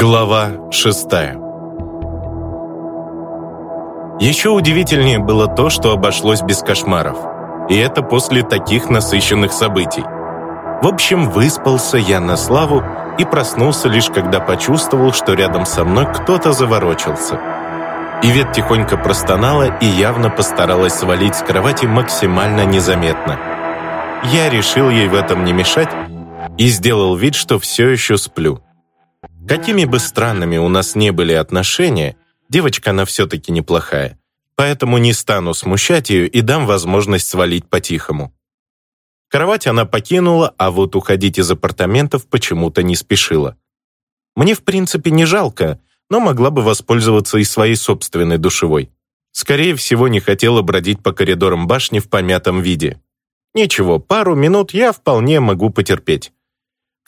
Глава шестая Еще удивительнее было то, что обошлось без кошмаров. И это после таких насыщенных событий. В общем, выспался я на славу и проснулся лишь когда почувствовал, что рядом со мной кто-то заворочился. Ивет тихонько простонала и явно постаралась свалить с кровати максимально незаметно. Я решил ей в этом не мешать и сделал вид, что все еще сплю. Какими бы странными у нас не были отношения, девочка она все-таки неплохая, поэтому не стану смущать ее и дам возможность свалить по-тихому. Кровать она покинула, а вот уходить из апартаментов почему-то не спешила. Мне, в принципе, не жалко, но могла бы воспользоваться и своей собственной душевой. Скорее всего, не хотела бродить по коридорам башни в помятом виде. Ничего, пару минут я вполне могу потерпеть.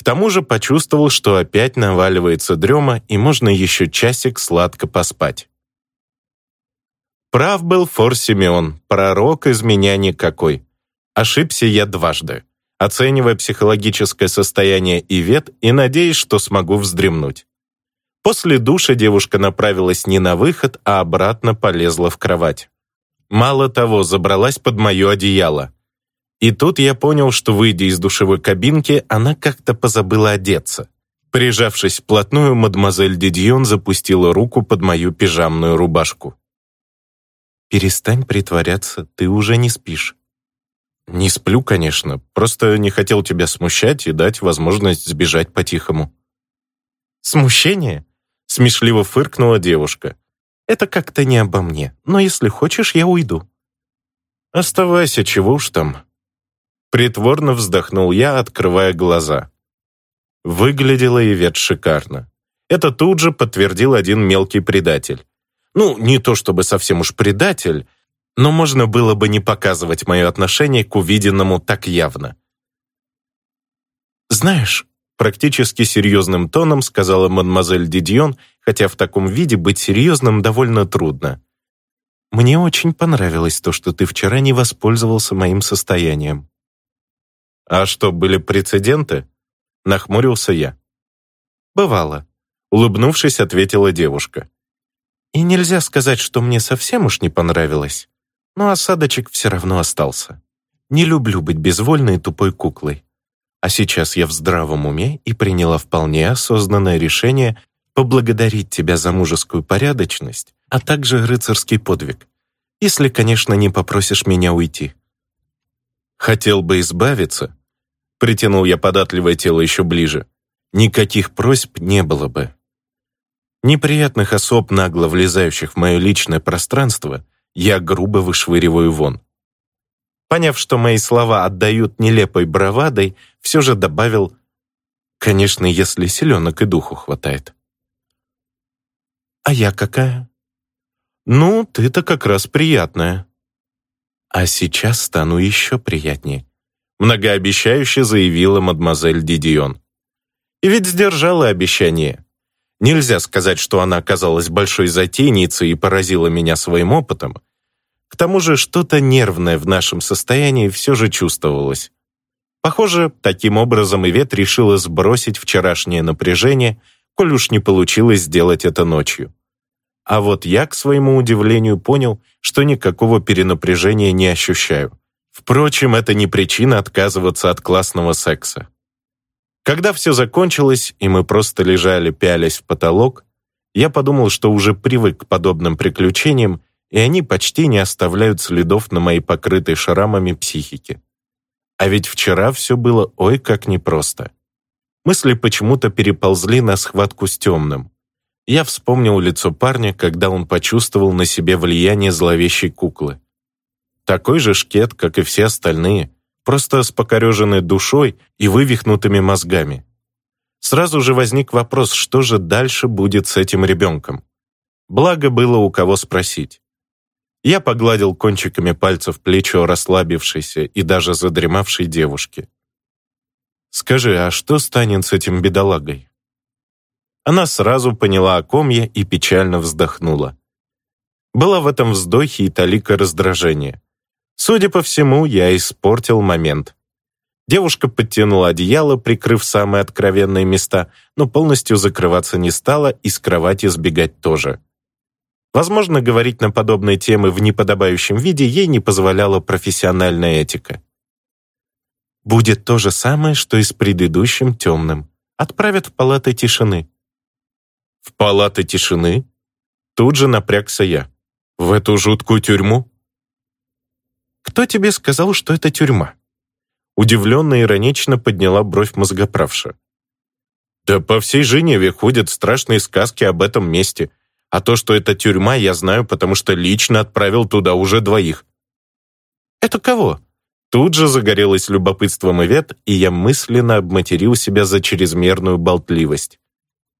К тому же почувствовал, что опять наваливается дрема, и можно еще часик сладко поспать. Прав был Фор Симеон, пророк из меня никакой. Ошибся я дважды, оценивая психологическое состояние Ивет и надеясь, что смогу вздремнуть. После душа девушка направилась не на выход, а обратно полезла в кровать. Мало того, забралась под мое одеяло. И тут я понял, что, выйдя из душевой кабинки, она как-то позабыла одеться. Прижавшись вплотную, мадемуазель Дидьон запустила руку под мою пижамную рубашку. «Перестань притворяться, ты уже не спишь». «Не сплю, конечно, просто не хотел тебя смущать и дать возможность сбежать по-тихому». «Смущение?» — смешливо фыркнула девушка. «Это как-то не обо мне, но если хочешь, я уйду». «Оставайся, чего уж там», Притворно вздохнул я, открывая глаза. Выглядела Ивет шикарно. Это тут же подтвердил один мелкий предатель. Ну, не то чтобы совсем уж предатель, но можно было бы не показывать мое отношение к увиденному так явно. «Знаешь», — практически серьезным тоном сказала мадемуазель Дидьон, хотя в таком виде быть серьезным довольно трудно. «Мне очень понравилось то, что ты вчера не воспользовался моим состоянием». «А что, были прецеденты?» Нахмурился я. «Бывало», — улыбнувшись, ответила девушка. «И нельзя сказать, что мне совсем уж не понравилось, но осадочек все равно остался. Не люблю быть безвольной и тупой куклой. А сейчас я в здравом уме и приняла вполне осознанное решение поблагодарить тебя за мужескую порядочность, а также рыцарский подвиг, если, конечно, не попросишь меня уйти». Хотел бы избавиться, притянул я податливое тело еще ближе. Никаких просьб не было бы. Неприятных особ, нагло влезающих в мое личное пространство, я грубо вышвыриваю вон. Поняв, что мои слова отдают нелепой бравадой, все же добавил, конечно, если селенок и духу хватает. «А я какая?» «Ну, ты-то как раз приятная», а сейчас стану еще приятнее», многообещающе заявила мадемуазель Дидион. И ведь сдержала обещание. Нельзя сказать, что она оказалась большой затейницей и поразила меня своим опытом. К тому же что-то нервное в нашем состоянии все же чувствовалось. Похоже, таким образом Ивет решила сбросить вчерашнее напряжение, коль уж не получилось сделать это ночью. А вот я, к своему удивлению, понял, что никакого перенапряжения не ощущаю. Впрочем, это не причина отказываться от классного секса. Когда все закончилось, и мы просто лежали, пялясь в потолок, я подумал, что уже привык к подобным приключениям, и они почти не оставляют следов на моей покрытой шрамами психике. А ведь вчера все было ой как непросто. Мысли почему-то переползли на схватку с темным. Я вспомнил лицо парня, когда он почувствовал на себе влияние зловещей куклы. Такой же шкет, как и все остальные, просто с покореженной душой и вывихнутыми мозгами. Сразу же возник вопрос, что же дальше будет с этим ребенком. Благо было у кого спросить. Я погладил кончиками пальцев плечо расслабившейся и даже задремавшей девушки. «Скажи, а что станет с этим бедолагой?» Она сразу поняла, о ком я, и печально вздохнула. Было в этом вздохе и талика раздражения. Судя по всему, я испортил момент. Девушка подтянула одеяло, прикрыв самые откровенные места, но полностью закрываться не стала и с кровати сбегать тоже. Возможно, говорить на подобные темы в неподобающем виде ей не позволяла профессиональная этика. Будет то же самое, что и с предыдущим темным. Отправят в палаты тишины. В палаты тишины? Тут же напрягся я. В эту жуткую тюрьму? Кто тебе сказал, что это тюрьма? Удивленно иронично подняла бровь мозгоправша. Да по всей Женеве ходят страшные сказки об этом месте, а то, что это тюрьма, я знаю, потому что лично отправил туда уже двоих. Это кого? Тут же загорелось любопытством Ивет, и я мысленно обматерил себя за чрезмерную болтливость.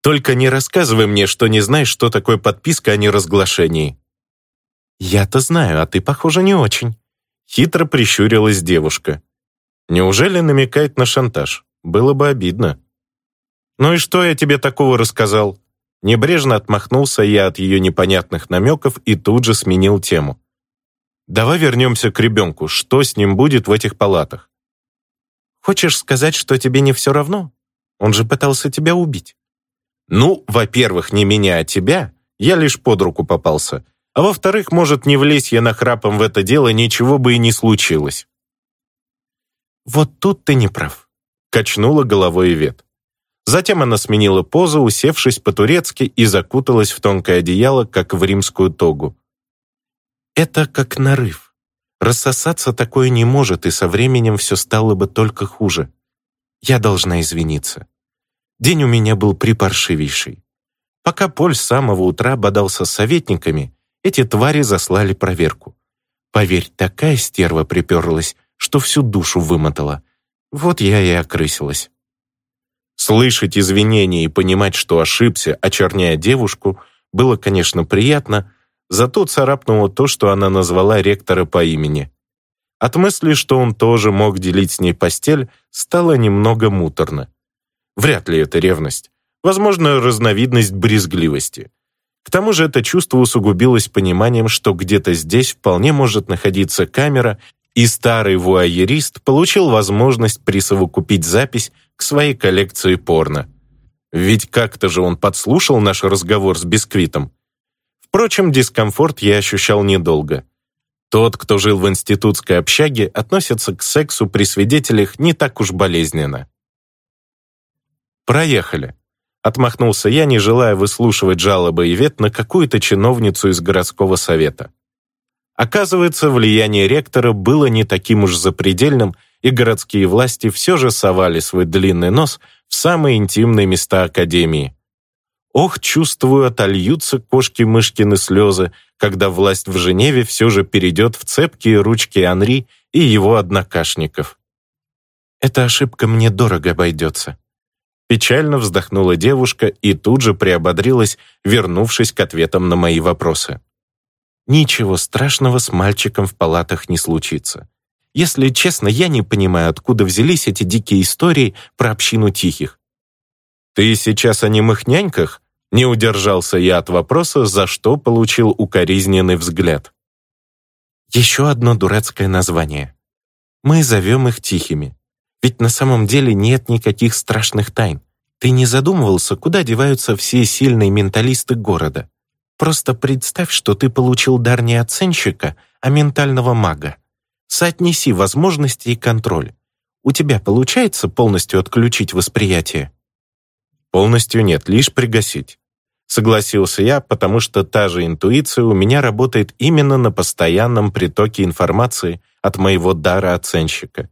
«Только не рассказывай мне, что не знаешь, что такое подписка о неразглашении». «Я-то знаю, а ты, похоже, не очень». Хитро прищурилась девушка. Неужели намекает на шантаж? Было бы обидно. «Ну и что я тебе такого рассказал?» Небрежно отмахнулся я от ее непонятных намеков и тут же сменил тему. «Давай вернемся к ребенку. Что с ним будет в этих палатах?» «Хочешь сказать, что тебе не все равно? Он же пытался тебя убить». «Ну, во-первых, не меня, а тебя. Я лишь под руку попался. А во-вторых, может, не влезь я нахрапом в это дело, ничего бы и не случилось». «Вот тут ты не прав», — качнула головой Ивет. Затем она сменила позу, усевшись по-турецки и закуталась в тонкое одеяло, как в римскую тогу. «Это как нарыв. Рассосаться такое не может, и со временем все стало бы только хуже. Я должна извиниться. День у меня был припаршивейший. Пока Поль с самого утра бодался с советниками, эти твари заслали проверку. Поверь, такая стерва приперлась, что всю душу вымотала. Вот я и окрысилась. Слышать извинения и понимать, что ошибся, очерняя девушку, было, конечно, приятно, зато царапнуло то, что она назвала ректора по имени. От мысли, что он тоже мог делить с ней постель, стало немного муторно. Вряд ли это ревность. Возможно, разновидность брезгливости. К тому же это чувство усугубилось пониманием, что где-то здесь вполне может находиться камера, и старый вуайерист получил возможность присовокупить запись к своей коллекции порно. Ведь как-то же он подслушал наш разговор с Бисквитом. Впрочем, дискомфорт я ощущал недолго. Тот, кто жил в институтской общаге, относится к сексу при свидетелях не так уж болезненно. «Проехали», — отмахнулся я, не желая выслушивать жалобы и вет на какую-то чиновницу из городского совета. Оказывается, влияние ректора было не таким уж запредельным, и городские власти все же совали свой длинный нос в самые интимные места Академии. Ох, чувствую, отольются кошки-мышкины слезы, когда власть в Женеве все же перейдет в цепкие ручки Анри и его однокашников. Эта ошибка мне дорого обойдется. Печально вздохнула девушка и тут же приободрилась, вернувшись к ответам на мои вопросы. Ничего страшного с мальчиком в палатах не случится. Если честно, я не понимаю, откуда взялись эти дикие истории про общину тихих. «Ты сейчас о немых няньках?» Не удержался я от вопроса, за что получил укоризненный взгляд. Еще одно дурацкое название. Мы зовем их тихими. Ведь на самом деле нет никаких страшных тайн. Ты не задумывался, куда деваются все сильные менталисты города? Просто представь, что ты получил дар не оценщика, а ментального мага. Соотнеси возможности и контроль. У тебя получается полностью отключить восприятие? Полностью нет, лишь пригасить. Согласился я, потому что та же интуиция у меня работает именно на постоянном притоке информации от моего дара оценщика.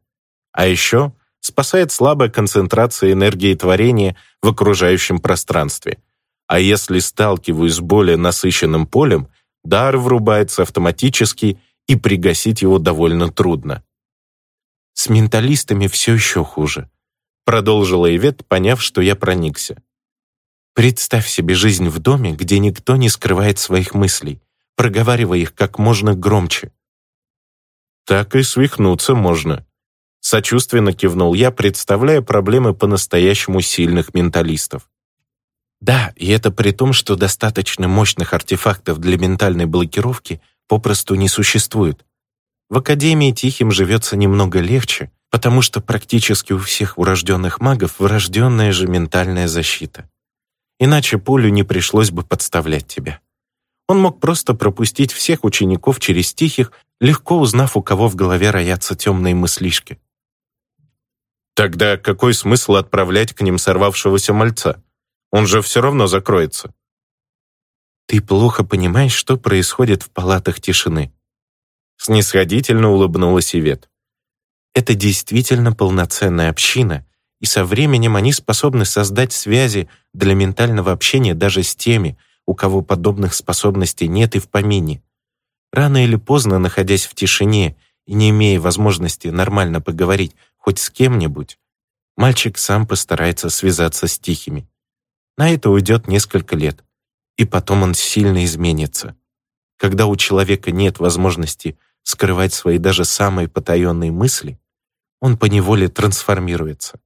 А еще спасает слабая концентрация энергии творения в окружающем пространстве. А если сталкиваюсь с более насыщенным полем, дар врубается автоматически и пригасить его довольно трудно. «С менталистами все еще хуже», — продолжила Ивет, поняв, что я проникся. «Представь себе жизнь в доме, где никто не скрывает своих мыслей, проговаривая их как можно громче». «Так и свихнуться можно», — сочувственно кивнул я, представляя проблемы по-настоящему сильных менталистов. Да, и это при том, что достаточно мощных артефактов для ментальной блокировки попросту не существует. В Академии Тихим живется немного легче, потому что практически у всех урожденных магов врожденная же ментальная защита. Иначе Полю не пришлось бы подставлять тебя. Он мог просто пропустить всех учеников через тихих, легко узнав, у кого в голове роятся темные мыслишки. Тогда какой смысл отправлять к ним сорвавшегося мальца? Он же все равно закроется. Ты плохо понимаешь, что происходит в палатах тишины. Снисходительно улыбнулась Ивет. Это действительно полноценная община, и со временем они способны создать связи для ментального общения даже с теми, у кого подобных способностей нет и в помине. Рано или поздно, находясь в тишине и не имея возможности нормально поговорить хоть с кем-нибудь, мальчик сам постарается связаться с тихими. На это уйдет несколько лет и потом он сильно изменится. Когда у человека нет возможности скрывать свои даже самые потаенные мысли, он поневоле трансформируется.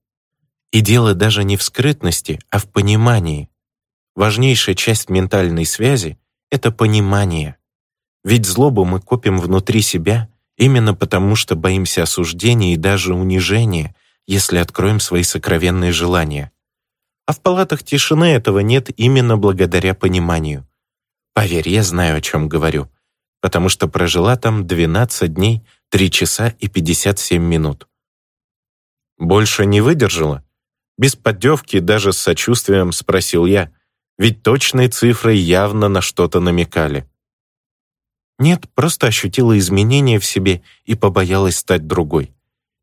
И дело даже не в скрытности, а в понимании. Важнейшая часть ментальной связи — это понимание. Ведь злобу мы копим внутри себя именно потому, что боимся осуждения и даже унижения, если откроем свои сокровенные желания. А в палатах тишины этого нет именно благодаря пониманию. Поверь, я знаю, о чем говорю, потому что прожила там 12 дней, 3 часа и 57 минут. Больше не выдержала? Без поддевки, даже с сочувствием спросил я, ведь точные цифры явно на что-то намекали. Нет, просто ощутила изменения в себе и побоялась стать другой.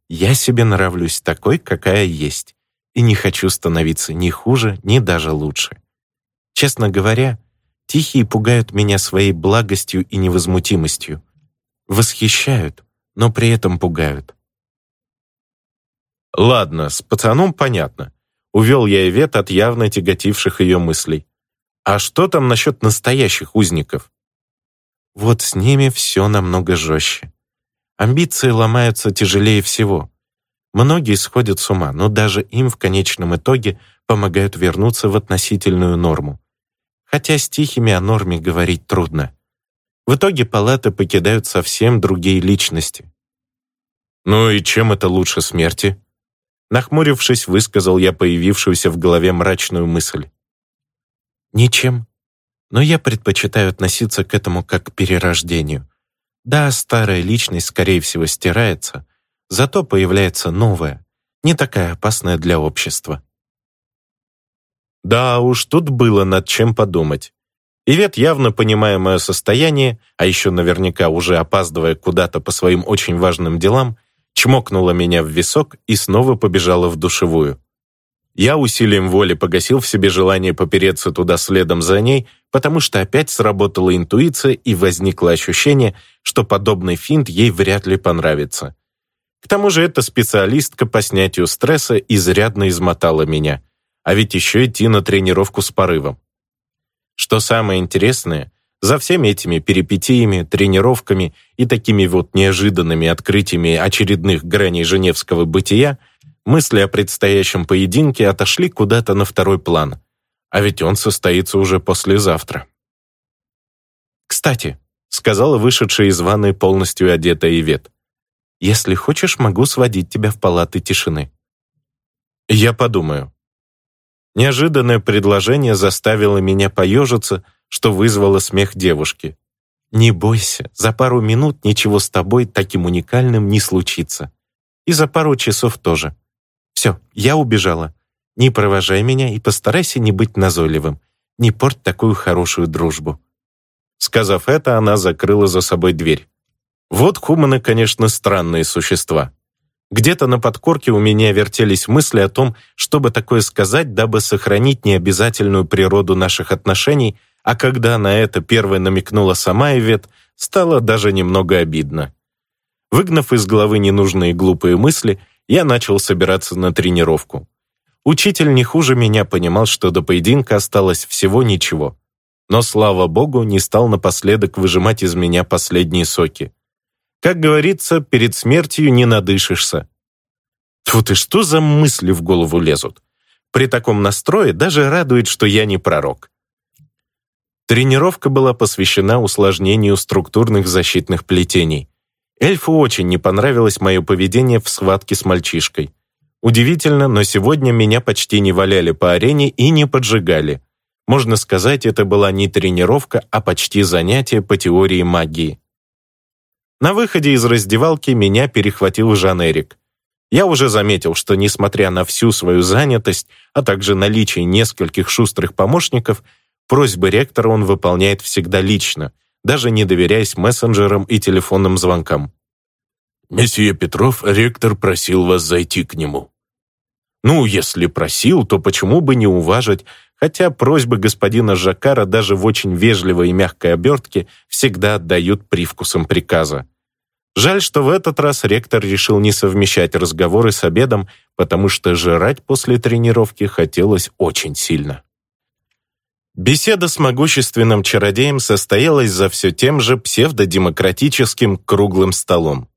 Я себе нравлюсь такой, какая есть и не хочу становиться ни хуже, ни даже лучше. Честно говоря, тихие пугают меня своей благостью и невозмутимостью. Восхищают, но при этом пугают. Ладно, с пацаном понятно. Увел я Ивет от явно тяготивших ее мыслей. А что там насчет настоящих узников? Вот с ними все намного жестче. Амбиции ломаются тяжелее всего. Многие сходят с ума, но даже им в конечном итоге помогают вернуться в относительную норму. Хотя с тихими о норме говорить трудно. В итоге палаты покидают совсем другие личности. «Ну и чем это лучше смерти?» Нахмурившись, высказал я появившуюся в голове мрачную мысль. «Ничем. Но я предпочитаю относиться к этому как к перерождению. Да, старая личность, скорее всего, стирается, Зато появляется новая, не такая опасная для общества. Да уж, тут было над чем подумать. Ивет, явно понимая мое состояние, а еще наверняка уже опаздывая куда-то по своим очень важным делам, чмокнула меня в висок и снова побежала в душевую. Я усилием воли погасил в себе желание попереться туда следом за ней, потому что опять сработала интуиция и возникло ощущение, что подобный финт ей вряд ли понравится. К тому же эта специалистка по снятию стресса изрядно измотала меня, а ведь еще идти на тренировку с порывом. Что самое интересное, за всеми этими перипетиями, тренировками и такими вот неожиданными открытиями очередных граней женевского бытия мысли о предстоящем поединке отошли куда-то на второй план. А ведь он состоится уже послезавтра. «Кстати», — сказала вышедшая из ванной полностью одетая Ивет, если хочешь, могу сводить тебя в палаты тишины». «Я подумаю». Неожиданное предложение заставило меня поежиться, что вызвало смех девушки. «Не бойся, за пару минут ничего с тобой таким уникальным не случится. И за пару часов тоже. Все, я убежала. Не провожай меня и постарайся не быть назойливым. Не порть такую хорошую дружбу». Сказав это, она закрыла за собой дверь. Вот хуманы, конечно, странные существа. Где-то на подкорке у меня вертелись мысли о том, чтобы такое сказать, дабы сохранить необязательную природу наших отношений, а когда на это первой намекнула сама Ивет, стало даже немного обидно. Выгнав из головы ненужные глупые мысли, я начал собираться на тренировку. Учитель не хуже меня понимал, что до поединка осталось всего ничего. Но, слава богу, не стал напоследок выжимать из меня последние соки. Как говорится, перед смертью не надышишься. Тут и что за мысли в голову лезут? При таком настрое даже радует, что я не пророк. Тренировка была посвящена усложнению структурных защитных плетений. Эльфу очень не понравилось мое поведение в схватке с мальчишкой. Удивительно, но сегодня меня почти не валяли по арене и не поджигали. Можно сказать, это была не тренировка, а почти занятие по теории магии. На выходе из раздевалки меня перехватил Жан-Эрик. Я уже заметил, что, несмотря на всю свою занятость, а также наличие нескольких шустрых помощников, просьбы ректора он выполняет всегда лично, даже не доверяясь мессенджерам и телефонным звонкам. «Месье Петров, ректор просил вас зайти к нему». Ну, если просил, то почему бы не уважить, хотя просьбы господина Жакара даже в очень вежливой и мягкой обертке всегда отдают привкусом приказа. Жаль, что в этот раз ректор решил не совмещать разговоры с обедом, потому что жрать после тренировки хотелось очень сильно. Беседа с могущественным чародеем состоялась за все тем же псевдодемократическим круглым столом.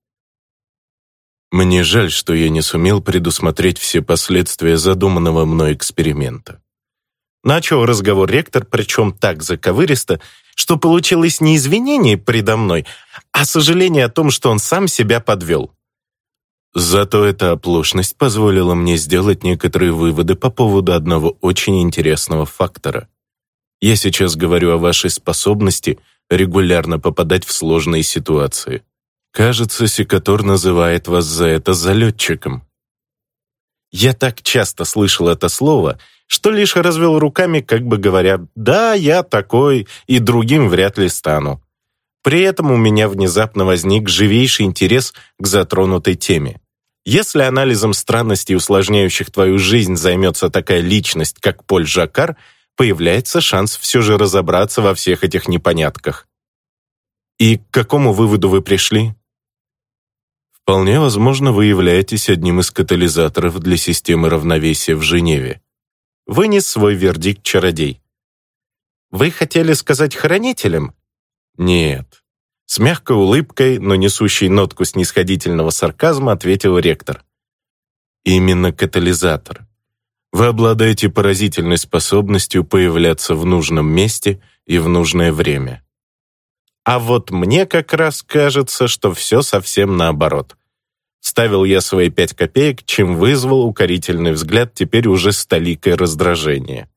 Мне жаль, что я не сумел предусмотреть все последствия задуманного мной эксперимента. Начал разговор ректор, причем так заковыристо, что получилось не извинение предо мной, а сожаление о том, что он сам себя подвел. Зато эта оплошность позволила мне сделать некоторые выводы по поводу одного очень интересного фактора. Я сейчас говорю о вашей способности регулярно попадать в сложные ситуации. Кажется, Секатор называет вас за это залетчиком. Я так часто слышал это слово, что лишь развел руками, как бы говоря, «Да, я такой, и другим вряд ли стану». При этом у меня внезапно возник живейший интерес к затронутой теме. Если анализом странностей, усложняющих твою жизнь, займется такая личность, как Поль Жакар, появляется шанс все же разобраться во всех этих непонятках. И к какому выводу вы пришли? Вполне возможно, вы являетесь одним из катализаторов для системы равновесия в Женеве. Вынес свой вердикт чародей. Вы хотели сказать хранителям? Нет. С мягкой улыбкой, но несущей нотку снисходительного сарказма, ответил ректор. Именно катализатор. Вы обладаете поразительной способностью появляться в нужном месте и в нужное время. А вот мне как раз кажется, что все совсем наоборот. Ставил я свои пять копеек, чем вызвал укорительный взгляд теперь уже с толикой раздражения.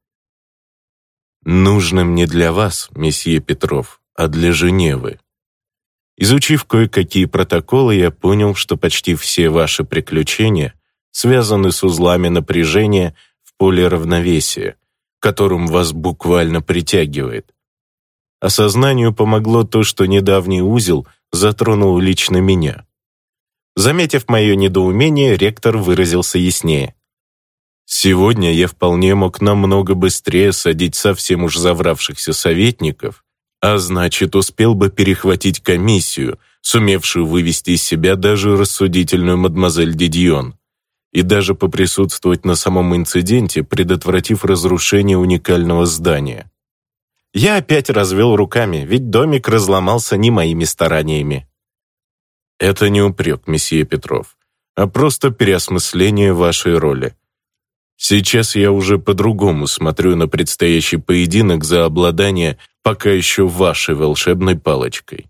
«Нужным не для вас, месье Петров, а для Женевы. Изучив кое-какие протоколы, я понял, что почти все ваши приключения связаны с узлами напряжения поле равновесия, которым вас буквально притягивает. Осознанию помогло то, что недавний узел затронул лично меня. Заметив мое недоумение, ректор выразился яснее. Сегодня я вполне мог намного быстрее садить совсем уж завравшихся советников, а значит, успел бы перехватить комиссию, сумевшую вывести из себя даже рассудительную мадемуазель Дидьон, и даже поприсутствовать на самом инциденте, предотвратив разрушение уникального здания. Я опять развел руками, ведь домик разломался не моими стараниями. Это не упрек, месье Петров, а просто переосмысление вашей роли. Сейчас я уже по-другому смотрю на предстоящий поединок за обладание пока еще вашей волшебной палочкой.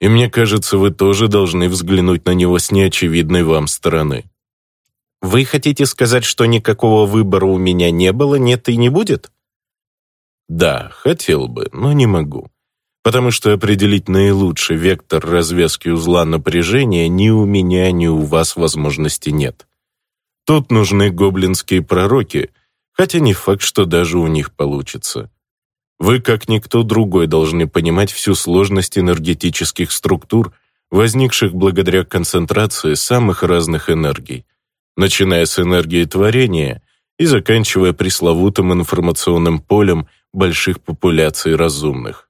И мне кажется, вы тоже должны взглянуть на него с неочевидной вам стороны. Вы хотите сказать, что никакого выбора у меня не было, нет и не будет? Да, хотел бы, но не могу. Потому что определить наилучший вектор развязки узла напряжения ни у меня, ни у вас возможности нет. Тут нужны гоблинские пророки, хотя не факт, что даже у них получится. Вы, как никто другой, должны понимать всю сложность энергетических структур, возникших благодаря концентрации самых разных энергий, начиная с энергии творения и заканчивая пресловутым информационным полем больших популяций разумных.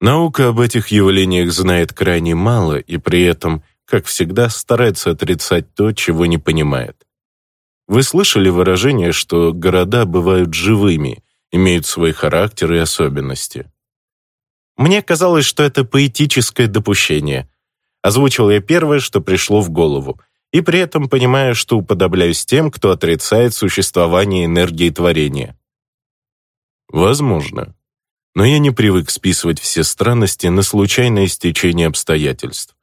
Наука об этих явлениях знает крайне мало и при этом, как всегда, старается отрицать то, чего не понимает. Вы слышали выражение, что города бывают живыми, имеют свой характер и особенности? Мне казалось, что это поэтическое допущение. Озвучил я первое, что пришло в голову, и при этом понимаю, что уподобляюсь тем, кто отрицает существование энергии творения. Возможно. Но я не привык списывать все странности на случайное стечение обстоятельств.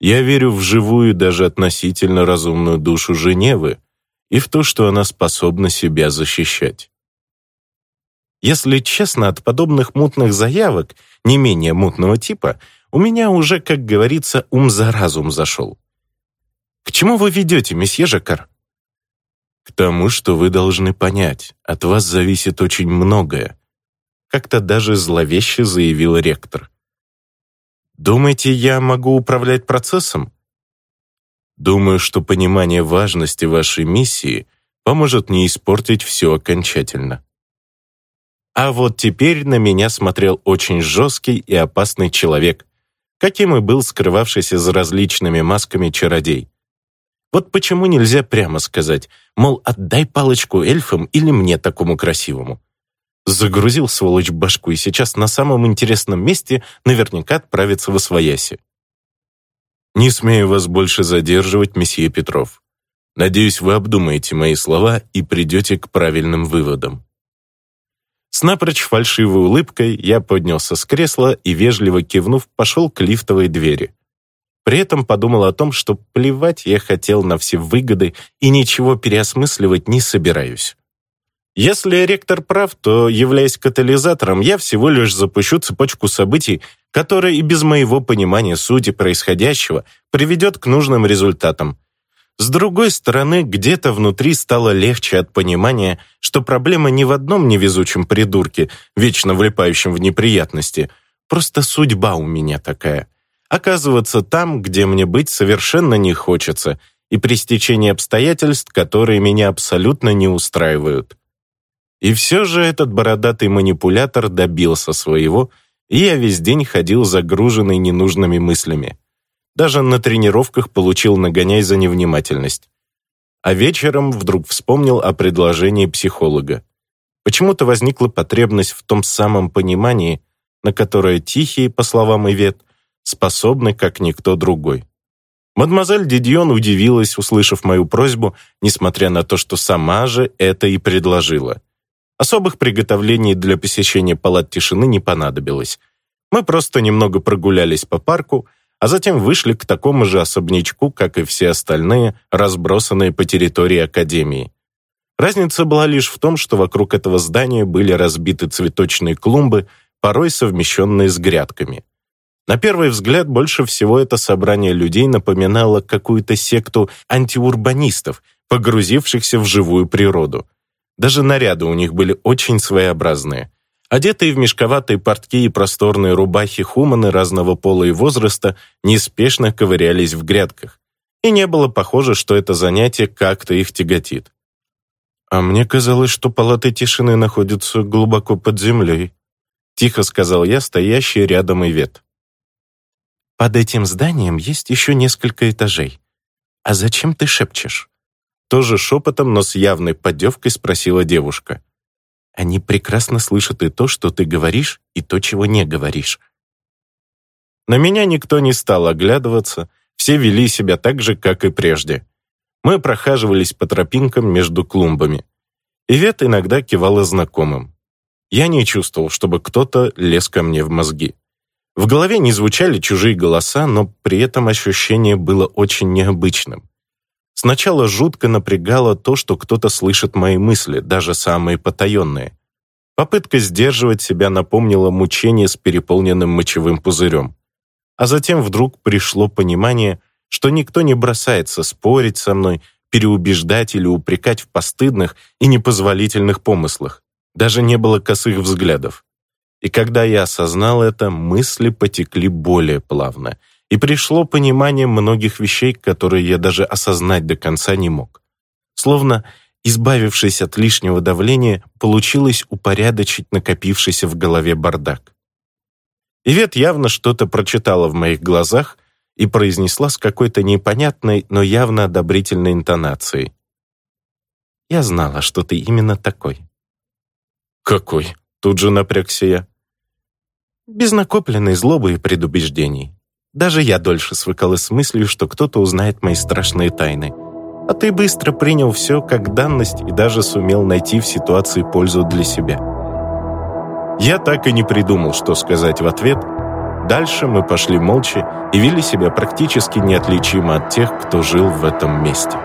Я верю в живую, даже относительно разумную душу Женевы и в то, что она способна себя защищать. Если честно, от подобных мутных заявок, не менее мутного типа, у меня уже, как говорится, ум за разум зашел. К чему вы ведете, месье Жакар? К тому, что вы должны понять, от вас зависит очень многое. Как-то даже зловеще заявил ректор. Думаете, я могу управлять процессом? Думаю, что понимание важности вашей миссии поможет не испортить все окончательно. А вот теперь на меня смотрел очень жесткий и опасный человек, каким и был скрывавшийся за различными масками чародей. Вот почему нельзя прямо сказать, мол, отдай палочку эльфам или мне такому красивому. Загрузил сволочь башку и сейчас на самом интересном месте наверняка отправится в Освояси. Не смею вас больше задерживать, месье Петров. Надеюсь, вы обдумаете мои слова и придете к правильным выводам. С напрочь фальшивой улыбкой я поднялся с кресла и, вежливо кивнув, пошел к лифтовой двери. При этом подумал о том, что плевать я хотел на все выгоды и ничего переосмысливать не собираюсь. Если ректор прав, то, являясь катализатором, я всего лишь запущу цепочку событий, которая и без моего понимания сути происходящего приведет к нужным результатам. С другой стороны, где-то внутри стало легче от понимания, что проблема не в одном невезучем придурке, вечно влипающем в неприятности. Просто судьба у меня такая. Оказываться там, где мне быть совершенно не хочется, и при стечении обстоятельств, которые меня абсолютно не устраивают. И все же этот бородатый манипулятор добился своего, и я весь день ходил загруженный ненужными мыслями. Даже на тренировках получил нагоняй за невнимательность. А вечером вдруг вспомнил о предложении психолога. Почему-то возникла потребность в том самом понимании, на которое Тихий, по словам Ивет, способны, как никто другой. Мадемуазель Дидьон удивилась, услышав мою просьбу, несмотря на то, что сама же это и предложила. Особых приготовлений для посещения палат тишины не понадобилось. Мы просто немного прогулялись по парку, а затем вышли к такому же особнячку, как и все остальные, разбросанные по территории Академии. Разница была лишь в том, что вокруг этого здания были разбиты цветочные клумбы, порой совмещенные с грядками. На первый взгляд, больше всего это собрание людей напоминало какую-то секту антиурбанистов, погрузившихся в живую природу. Даже наряды у них были очень своеобразные. Одетые в мешковатые портки и просторные рубахи хуманы разного пола и возраста неспешно ковырялись в грядках. И не было похоже, что это занятие как-то их тяготит. «А мне казалось, что палаты тишины находятся глубоко под землей», тихо сказал я, стоящий рядом Ивет. «Под этим зданием есть еще несколько этажей. А зачем ты шепчешь?» Тоже шепотом, но с явной поддевкой спросила девушка. Они прекрасно слышат и то, что ты говоришь, и то, чего не говоришь. На меня никто не стал оглядываться, все вели себя так же, как и прежде. Мы прохаживались по тропинкам между клумбами. Ивет иногда кивала знакомым. Я не чувствовал, чтобы кто-то лез ко мне в мозги. В голове не звучали чужие голоса, но при этом ощущение было очень необычным. Сначала жутко напрягало то, что кто-то слышит мои мысли, даже самые потаенные. Попытка сдерживать себя напомнила мучение с переполненным мочевым пузырем. А затем вдруг пришло понимание, что никто не бросается спорить со мной, переубеждать или упрекать в постыдных и непозволительных помыслах. Даже не было косых взглядов. И когда я осознал это, мысли потекли более плавно, и пришло понимание многих вещей, которые я даже осознать до конца не мог. Словно, избавившись от лишнего давления, получилось упорядочить накопившийся в голове бардак. Ивет явно что-то прочитала в моих глазах и произнесла с какой-то непонятной, но явно одобрительной интонацией. «Я знала, что ты именно такой». «Какой?» — тут же напрягся я. «Без накопленной злобы и предубеждений. Даже я дольше свыкалась с мыслью, что кто-то узнает мои страшные тайны. А ты быстро принял все как данность и даже сумел найти в ситуации пользу для себя. Я так и не придумал, что сказать в ответ. Дальше мы пошли молча и вели себя практически неотличимо от тех, кто жил в этом месте.